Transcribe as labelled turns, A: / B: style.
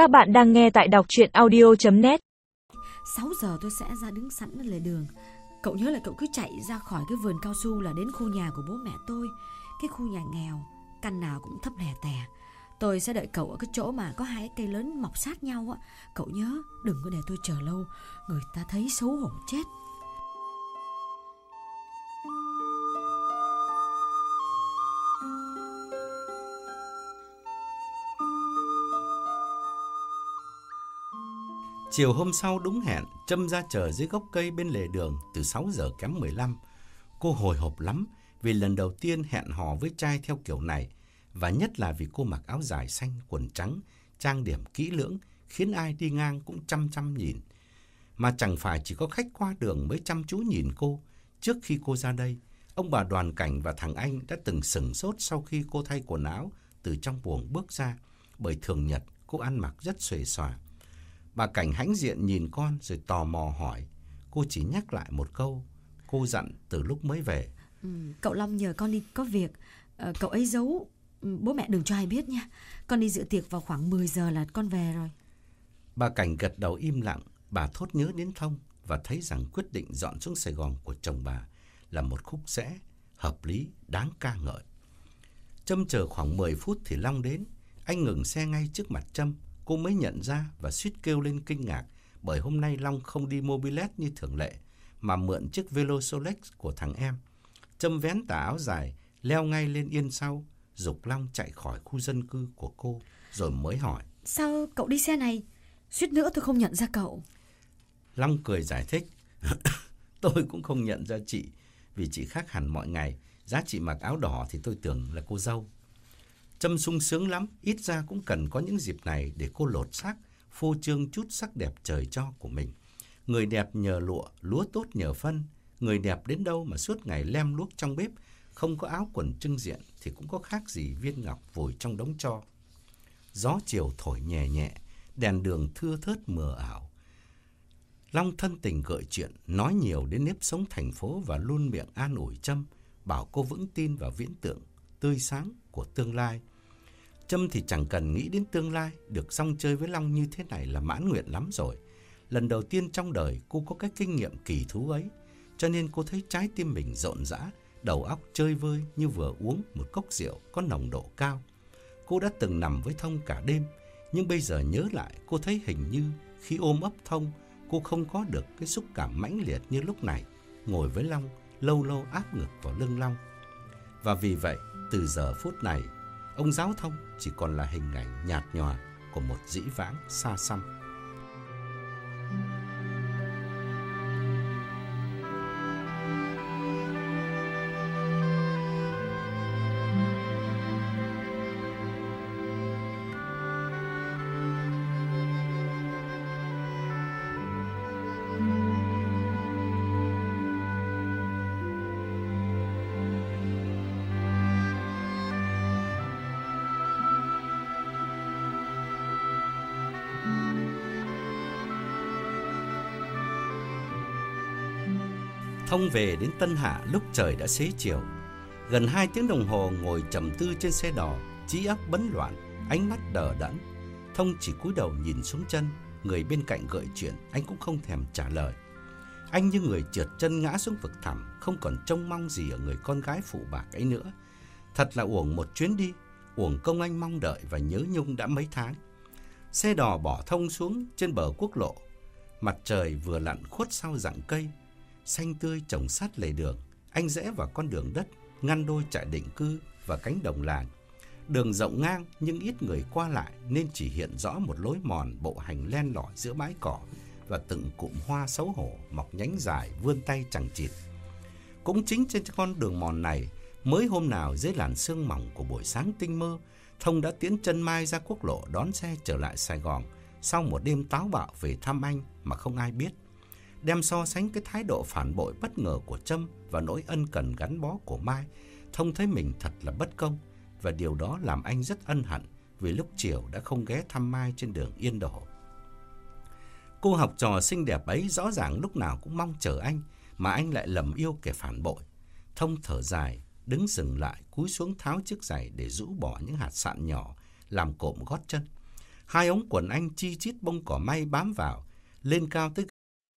A: Các bạn đang nghe tại đọc chuyện audio.net
B: 6 giờ tôi sẽ ra đứng sẵn ở lề đường. Cậu nhớ là cậu cứ chạy ra khỏi cái vườn cao su là đến khu nhà của bố mẹ tôi. Cái khu nhà nghèo, Căn nào cũng thấp lè tè. Tôi sẽ đợi cậu ở cái chỗ mà có hai cây lớn mọc sát nhau á. Cậu nhớ, đừng có để tôi chờ lâu. Người ta thấy xấu hổ chết.
C: Chiều hôm sau đúng hẹn, Trâm ra chờ dưới gốc cây bên lề đường từ 6 giờ kém 15. Cô hồi hộp lắm vì lần đầu tiên hẹn hò với trai theo kiểu này và nhất là vì cô mặc áo dài xanh, quần trắng, trang điểm kỹ lưỡng khiến ai đi ngang cũng chăm chăm nhìn. Mà chẳng phải chỉ có khách qua đường mới chăm chú nhìn cô. Trước khi cô ra đây, ông bà đoàn cảnh và thằng anh đã từng sừng sốt sau khi cô thay quần áo từ trong buồng bước ra bởi thường nhật cô ăn mặc rất xuề xòa. Bà Cảnh hãnh diện nhìn con rồi tò mò hỏi. Cô chỉ nhắc lại một câu. Cô dặn từ lúc mới về.
B: ừ, Cậu Long nhờ con đi có việc ờ, Cậu ấy giấu ừ, Bố mẹ đừng cho ai biết nha Con đi dự tiệc vào khoảng 10 giờ là con về rồi
C: Bà Cảnh gật đầu im lặng. Bà thốt nhớ đến Thông và thấy rằng quyết định dọn xuống Sài Gòn của chồng bà là một khúc rẽ, hợp lý, đáng ca ngợi. Trâm chờ khoảng 10 phút thì Long đến. Anh ngừng xe ngay trước mặt Trâm. Cô mới nhận ra và suýt kêu lên kinh ngạc bởi hôm nay Long không đi mobilet như thường lệ mà mượn chiếc velo Solex của thằng em. Trâm vén tà áo dài, leo ngay lên yên sau, dục Long chạy khỏi khu dân cư của cô rồi mới hỏi.
B: Sao cậu đi xe này Suýt nữa tôi không nhận ra cậu
C: Long cười giải thích. tôi cũng không nhận ra chị vì chị khác hẳn mọi ngày. Giá chị mặc áo đỏ thì tôi tưởng là cô dâu. Trâm sung sướng lắm, ít ra cũng cần có những dịp này để cô lột xác, phô trương chút sắc đẹp trời cho của mình. Người đẹp nhờ lụa, lúa tốt nhờ phân. Người đẹp đến đâu mà suốt ngày lem luốc trong bếp, không có áo quần trưng diện thì cũng có khác gì viên ngọc vùi trong đống cho. Gió chiều thổi nhẹ nhẹ, đèn đường thưa thớt mờ ảo. Long thân tình gợi chuyện, nói nhiều đến nếp sống thành phố và luôn miệng an ủi Trâm, bảo cô vững tin vào viễn tượng tươi sáng của tương lai. Trâm thì chẳng cần nghĩ đến tương lai, được xong chơi với Long như thế này là mãn nguyện lắm rồi. Lần đầu tiên trong đời cô có cái kinh nghiệm kỳ thú ấy, cho nên cô thấy trái tim mình rộn rã, đầu óc chơi vơi như vừa uống một cốc rượu có nồng độ cao. Cô đã từng nằm với Thông cả đêm, nhưng bây giờ nhớ lại cô thấy hình như khi ôm ấp Thông, cô không có được cái xúc cảm mãnh liệt như lúc này, ngồi với Long, lâu lâu áp ngực vào lưng Long. Và vì vậy, từ giờ phút này, ông giáo thông chỉ còn là hình ảnh nhạt nhòa của một dĩ vãng xa xăm. Thông về đến Tân Hạ lúc trời đã xế chiều. Gần hai tiếng đồng hồ ngồi trầm tư trên xe đò, trí óc bấn loạn, ánh mắt đờ đẫn. Thông chỉ cúi đầu nhìn xuống chân, người bên cạnh gợi chuyện, anh cũng không thèm trả lời. Anh như người trượt chân ngã xuống vực thẳm, không còn trông mong gì ở người con gái phụ bạc ấy nữa. Thật là uổng một chuyến đi, uổng công anh mong đợi và nhớ nhung đã mấy tháng. Xe đò bỏ thông xuống trên bờ quốc lộ. Mặt trời vừa lặn khuất sau rặng cây, xanh tươi trồng sát lề đường. Anh rẽ vào con đường đất, ngăn đôi trại định cư và cánh đồng làng. Đường rộng ngang nhưng ít người qua lại nên chỉ hiện rõ một lối mòn bộ hành len lỏi giữa bãi cỏ và từng cụm hoa xấu hổ mọc nhánh dài vươn tay chẳng chịt. Cũng chính trên con đường mòn này, mới hôm nào dưới làn sương mỏng của buổi sáng tinh mơ, Thông đã tiến chân mai ra quốc lộ đón xe trở lại Sài Gòn sau một đêm táo bạo về thăm anh mà không ai biết đem so sánh cái thái độ phản bội bất ngờ của Trâm và nỗi ân cần gắn bó của Mai, Thông thấy mình thật là bất công và điều đó làm anh rất ân hận vì lúc chiều đã không ghé thăm Mai trên đường Yên Đổ. Cô học trò xinh đẹp ấy rõ ràng lúc nào cũng mong chờ anh mà anh lại lầm yêu kẻ phản bội. Thông thở dài, đứng dừng lại, cúi xuống tháo chiếc giày để rũ bỏ những hạt sạn nhỏ làm cộm gót chân. Hai ống quần anh chi chít bông cỏ may bám vào, lên cao tới